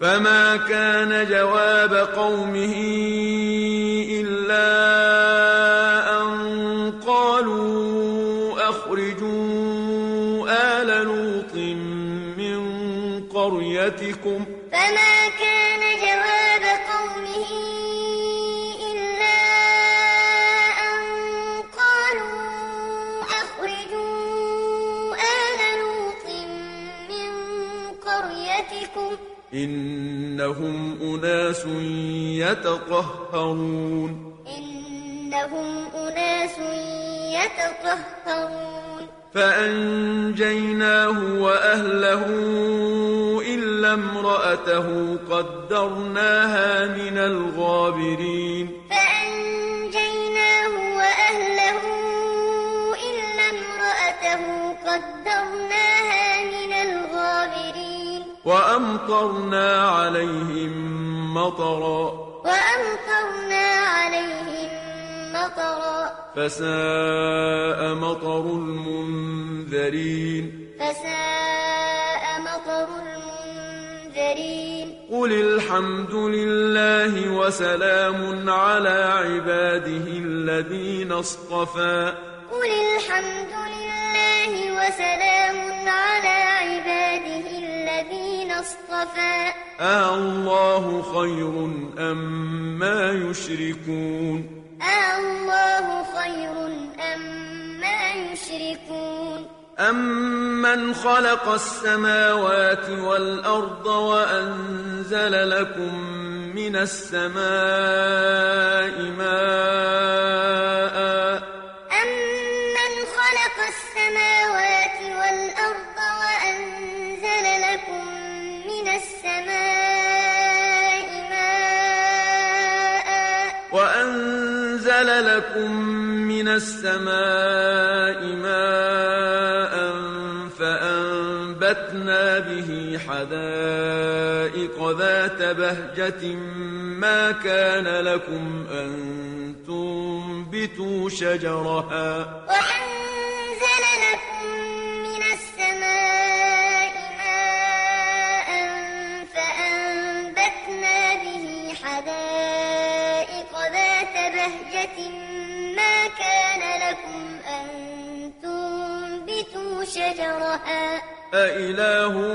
فما كان جواب قومه إلا أن قالوا أخرجوا آل لوط من قريتكم إنهم أناس يتطهرون. إنهم أناس يتطهرون. فأنجيناه وأهله إلا امرأته قدرناها من الغابرين. فأنجيناه وأهله إلا امرأته قدرناها وأمطرنا عليهم مطرا. وأمطرنا عليهم مطرا. فساء مطر المنذرين. فساء مطر المنذرين. قل الحمد لله وسلام على عباده الذين اصطفى. قل الحمد لله وسلام اصطفى آه الله خير أم ما يشركون. الله خير أم ما يشركون. أمن خلق السماوات والأرض وأنزل لكم من السماء ماء السماء ماء فأنبتنا به حدائق ذات بهجة ما كان لكم أن تنبتوا شجرها. وأنزل شجرها. أإله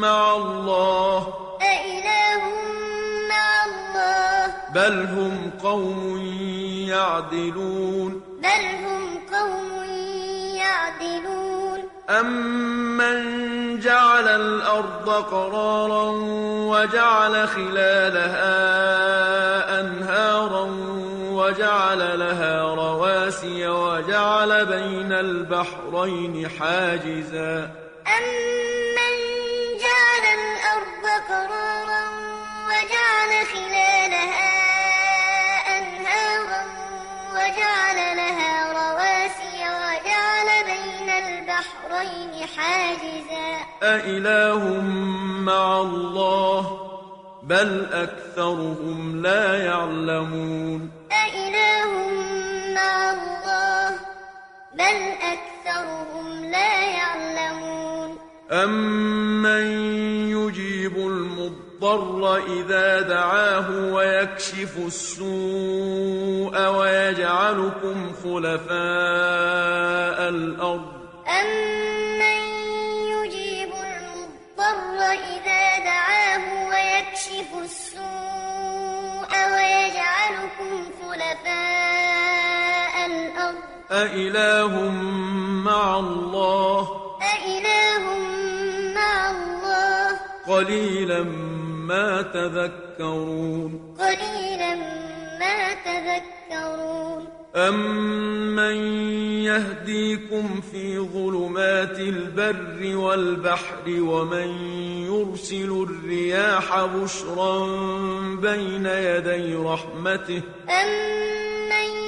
مع الله. أإله مع الله. بل هم قوم يعدلون. بل هم قوم يعدلون. أمن جعل الأرض قرارا وجعل خلالها أنهارا وجعل لها رواسي وجعل بين البحرين حاجزا. أمن جعل الأرض قرارا وجعل خلالها أنهارا وجعل لها رواسي وجعل بين البحرين حاجزا. أإله مع الله بل أكثرهم لا يعلمون. مع الله. بل أكثرهم لا يعلمون. أمن يجيب المضطر إذا دعاه ويكشف السوء ويجعلكم خلفاء الأرض أمن يجيب المضطر إذا دعاه ويكشف السوء ويجعلكم خلفاء الأرض أإله مع الله أإله مع الله قليلا ما تذكرون قليلا ما تذكرون أمن يهديكم في ظلمات البر والبحر ومن يرسل الرياح بشرا بين يدي رحمته أمن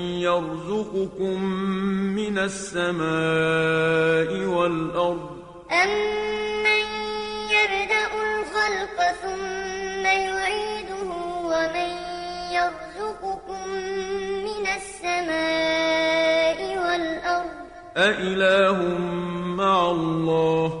يَرْزُقُكُم مِّنَ السَّمَاءِ وَالْأَرْضِ. أَمَّن يَبْدَأُ الْخَلْقَ ثُمَّ يُعِيدُهُ وَمَن يَرْزُقُكُم مِّنَ السَّمَاءِ وَالْأَرْضِ أَإِلَٰهٌ مَّعَ اللَّهِ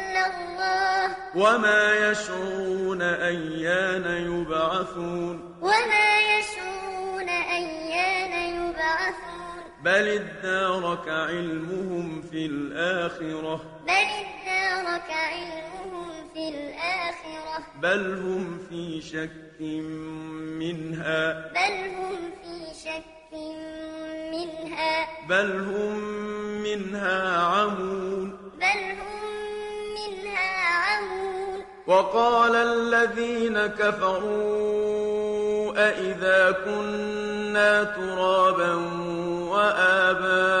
اللَّهُ. وَمَا يَشْعُرُونَ أَيَّانَ يُبْعَثُونَ. وَمَا يَشْعُرُونَ أَيَّانَ يُبْعَثُونَ. بَلِ ادَّارَكَ عِلْمُهُمْ فِي الْآخِرَةِ. بَلِ ادَّارَكَ عِلْمُهُمْ فِي الْآخِرَةِ. بَلْ هُمْ فِي شَكٍّ مِّنْهَا. بَلْ هُمْ فِي شَكٍّ مِّنْهَا. بَلْ هُم مِّنْهَا عَمُونَ. بَلْ هُم مِّنْهَا عَمُونَ وَقَالَ الَّذِينَ كَفَرُوا أَإِذَا كُنَّا تُرَابًا وَآبَاؤُنَا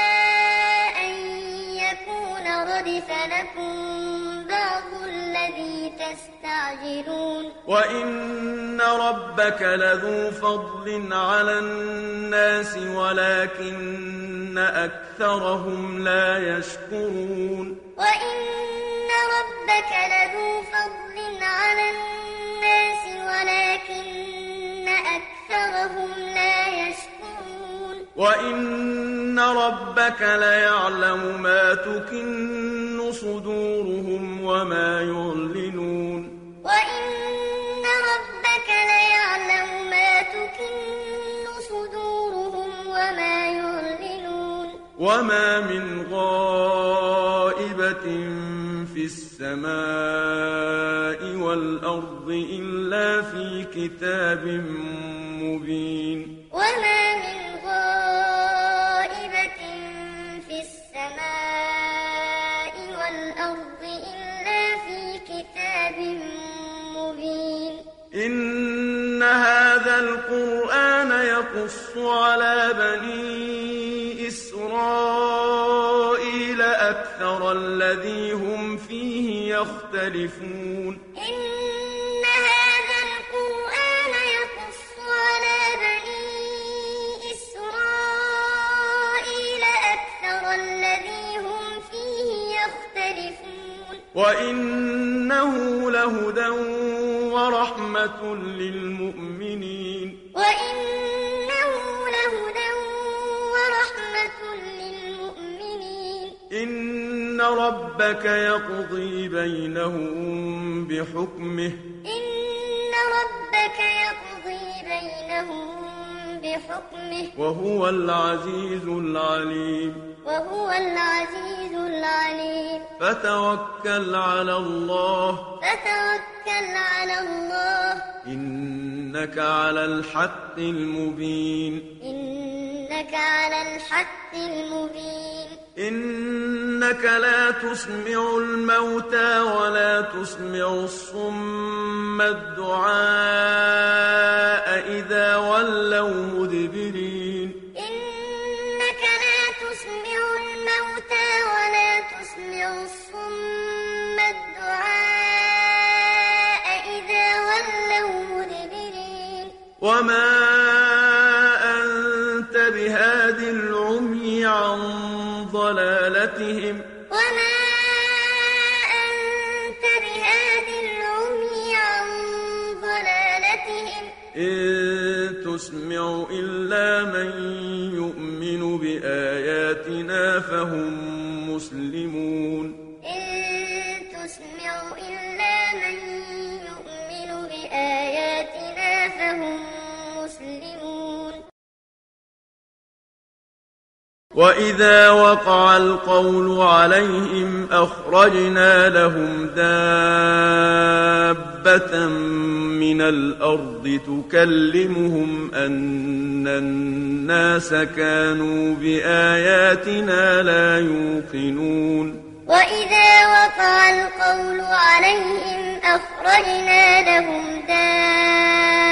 يَكُونَ رَدِفَ لَكُم بَعْضُ الَّذِي تَسْتَعْجِلُونَ. وَإِنَّ رَبَّكَ لَذُو فَضْلٍ عَلَى النَّاسِ وَلَٰكِنَّ أَكْثَرَهُمْ لَا يَشْكُرُونَ. وَإِنَّ رَبَّكَ لَذُو فَضْلٍ عَلَى النَّاسِ وَلَٰكِنَّ أَكْثَرَهُمْ لَا يَشْكُرُونَ. وَإِنَّ رَبَّكَ لَيَعْلَمُ مَا تُكِنُّ صُدُورُهُمْ وَمَا يُعْلِنُونَ وَإِنَّ رَبَّكَ لَيَعْلَمُ مَا تُكِنُّ صُدُورُهُمْ وَمَا يُعْلِنُونَ وَمَا مِنْ غَائِبَةٍ فِي السَّمَاءِ وَالْأَرْضِ إِلَّا فِي كِتَابٍ مُّبِينٍ وَمَا يَقُصُّ عَلَىٰ بَنِي إِسْرَائِيلَ أَكْثَرَ الَّذِي هُمْ فِيهِ يَخْتَلِفُونَ. إِنَّ هَٰذَا الْقُرْآنَ يَقُصُّ عَلَىٰ بَنِي إِسْرَائِيلَ أَكْثَرَ الَّذِي هُمْ فِيهِ وإنه لهدى ورحمة للمؤمنين. وإنه ربك يقضي بينهم بحكمه. إن ربك يقضي بينهم بحكمه. وهو العزيز العليم. وهو العزيز العليم. فتوكل على الله. فتوكل على الله. إنك على الحق المبين. إنك على الحق المبين. إنك لا تسمع الموتى ولا تسمع الصم الدعاء إذا ولوا مدبرين. إنك لا تسمع الموتى ولا تسمع الصم الدعاء إذا ولوا مدبرين. وما ضلالتهم وإذا وقع القول عليهم أخرجنا لهم دابة من الأرض تكلمهم أن الناس كانوا بآياتنا لا يوقنون وإذا وقع القول عليهم أخرجنا لهم دابة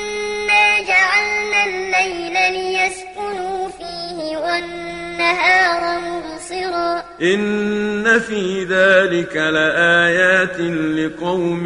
جعلنا الليل ليسكنوا فيه والنهار مبصرا. إن في ذلك لآيات لقوم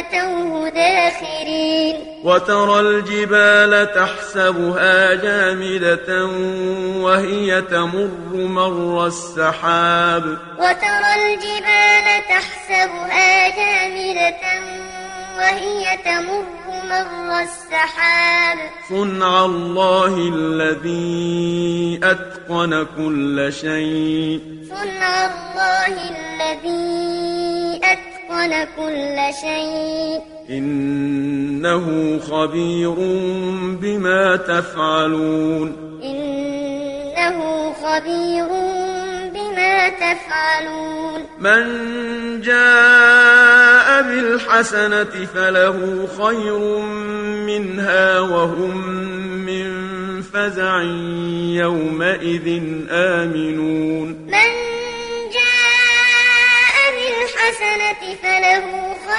أتوه داخرين. وترى الجبال تحسبها جامدة وهي تمر مر السحاب. وترى الجبال تحسبها جامدة وهي تمر مر السحاب. صنع الله الذي أتقن كل شيء. صنع الله الذي أتقن كل شيء. إنه خبير بما تفعلون. إنه خبير بما تفعلون. من جاء بالحسنة فله خير منها وهم من فزع يومئذ آمنون. من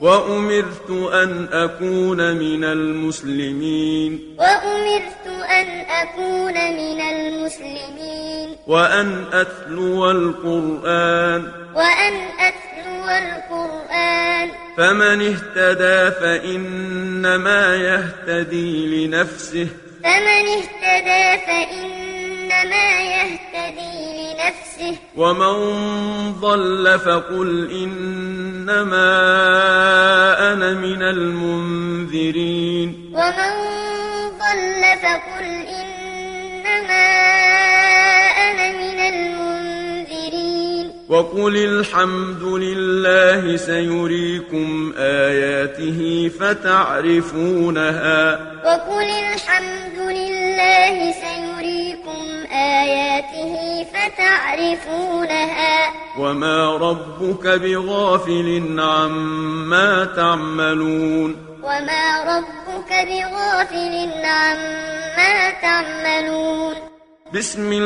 وأمرت أن أكون من المسلمين. وأمرت أن أكون من المسلمين. وأن أتلو القرآن. وأن أتلو القرآن. فمن اهتدى فإنما يهتدي لنفسه. فمن اهتدى فإنما يهتدي لنفسه. ومن ضل فقل إنما أنا من المنذرين. ومن ضل فقل إنما أنا من المنذرين. وقل الحمد لله سيريكم آياته فتعرفونها. وقل الحمد لله سيريكم آياته فتعرفونها وما ربك بغافل عما تعملون. وما ربك بغافل عما تعملون. بسم الله.